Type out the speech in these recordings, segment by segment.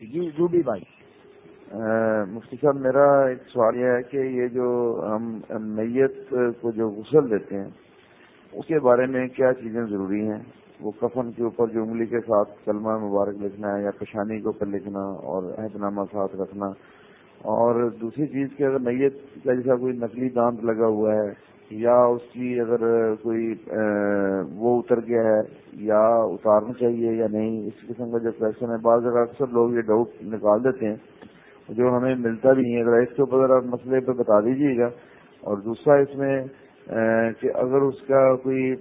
جی زوبی بھائی۔ مفتی صاحب، میرا ایک سوال یہ ہے کہ یہ جو ہم میت کو جو غسل دیتے ہیں، اس کے بارے میں کیا چیزیں ضروری ہیں؟ وہ کفن کے اوپر جو انگلی کے ساتھ کلمہ مبارک لکھنا ہے یا پشانی کے اوپر لکھنا اور عہد نامہ ساتھ رکھنا۔ اور دوسری چیز کہ اگر میت کا جیسا کوئی نقلی دانت لگا ہوا ہے یا اس کی اگر کوئی وہ اتر گیا ہے یا اتارنا چاہیے یا نہیں، اس قسم کا جو کوشچن ہے، بعض اگر اکثر لوگ یہ ڈاؤٹ نکال دیتے ہیں، جو ہمیں ملتا بھی نہیں ہے۔ اگر اس کے اوپر ذرا مسئلے پہ بتا دیجیے گا۔ اور دوسرا اس میں کہ اگر اس کا کوئی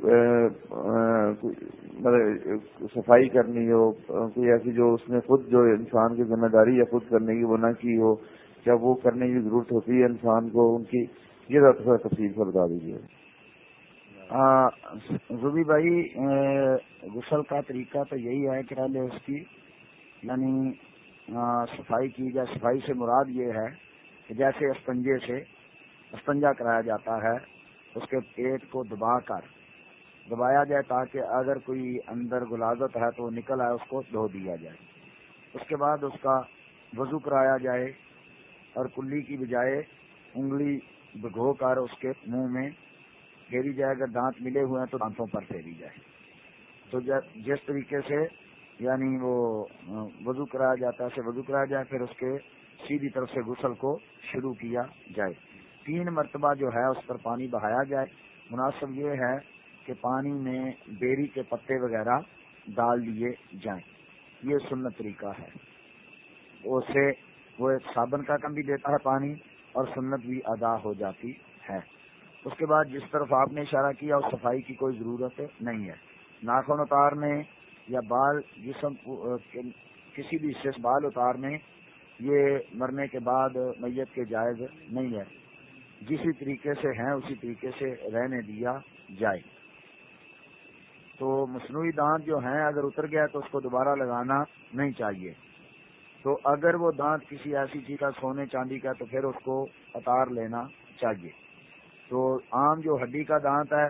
مطلب صفائی کرنی ہو، کوئی ایسی جو اس نے خود جو انسان کی ذمہ داری یا خود کرنے کی، وہ نہ کی ہو، کیا وہ کرنے کی ضرورت ہوتی ہے انسان کو ان کی؟ یہ ذرا تفصیل سے بتا دیجیے۔ زبی بھائی غسل کا طریقہ تو یہی ہے کہ پہلے اس کی یعنی صفائی کی جائے۔ صفائی سے مراد یہ ہے کہ جیسے اسپنجے سے اسپنجا کرایا جاتا ہے، اس کے پیٹ کو دبا کر، دبایا جائے تاکہ اگر کوئی اندر گلازت ہے تو نکل آئے، اس کو دھو دیا جائے۔ اس کے بعد اس کا وضو کرایا جائے اور کلی کی بجائے انگلی بھگو کر اس کے منہ میں پھیری جائے، اگر دانت ملے ہوئے ہیں تو دانتوں پر پھیری جائے۔ تو جس طریقے سے یعنی وہ، وضو کرایا جاتا ہے، وضو کرایا جائے، پھر اس کے سیدھی طرف سے غسل کو شروع کیا جائے۔ تین مرتبہ جو ہے اس پر پانی بہایا جائے۔ مناسب یہ ہے کہ پانی میں بیری کے پتے وغیرہ ڈال دیے جائیں۔ یہ سنت طریقہ ہے۔ اس سے، وہ صابن کا کم بھی دیتا ہے پانی۔ اور سنت بھی ادا ہو جاتی ہے۔ اس کے بعد جس طرف آپ نے اشارہ کیا، اس صفائی کی کوئی ضرورت نہیں ہے۔ ناخن اتارنے یا بال جسم کسی بھی حصے سے بال اتارنے یہ مرنے کے بعد میت کے جائز نہیں ہے۔ جسی طریقے سے ہیں، اسی طریقے سے رہنے دیا جائے۔ تو مصنوعی دانت جو ہیں، اگر اتر گیا تو اس کو دوبارہ لگانا نہیں چاہیے۔ تو اگر وہ دانت کسی ایسی چیز کا سونے چاندی کا تو پھر اس کو اتار لینا چاہیے۔ تو عام جو ہڈی کا دانت ہے،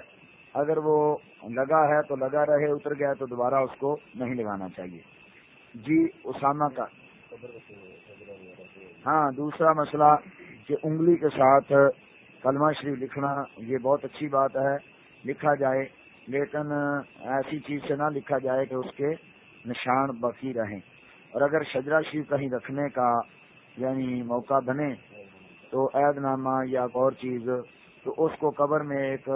اگر وہ لگا ہے تو لگا رہے، اتر گیا تو دوبارہ اس کو نہیں لگانا چاہیے۔ جی اسامہ کا۔ ہاں دوسرا مسئلہ کہ انگلی کے ساتھ کلمہ شریف لکھنا، یہ بہت اچھی بات ہے، لکھا جائے۔ لیکن ایسی چیز سے نہ لکھا جائے کہ اس کے نشان باقی رہیں۔ اور اگر شجرا شریف کہیں رکھنے کا یعنی موقع بنے تو عید نامہ یا اور چیز، تو اس کو قبر میں ایک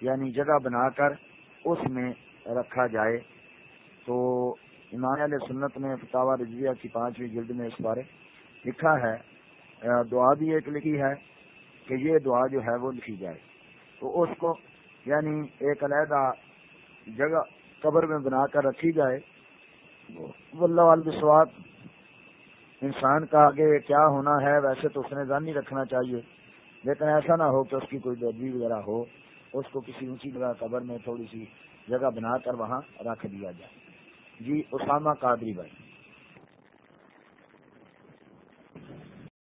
یعنی جگہ بنا کر اس میں رکھا جائے۔ تو ایمان علیہ سنت نے فتح رضویہ کی پانچویں جلد میں اس بارے لکھا ہے۔ دعا بھی ایک لکھی ہے کہ یہ دعا جو ہے وہ لکھی جائے۔ تو اس کو یعنی ایک علیحدہ جگہ قبر میں بنا کر رکھی جائے۔ واللہ عالم سواد۔ انسان کا آگے کیا ہونا ہے، ویسے تو اس نے ذہن نہیں رکھنا چاہیے۔ لیکن ایسا نہ ہو کہ اس کی کوئی بیدگی وغیرہ ہو، اس کو کسی اونچی جگہ قبر میں تھوڑی سی جگہ بنا کر وہاں رکھ دیا جائے۔ جی اسامہ قادری بھائی۔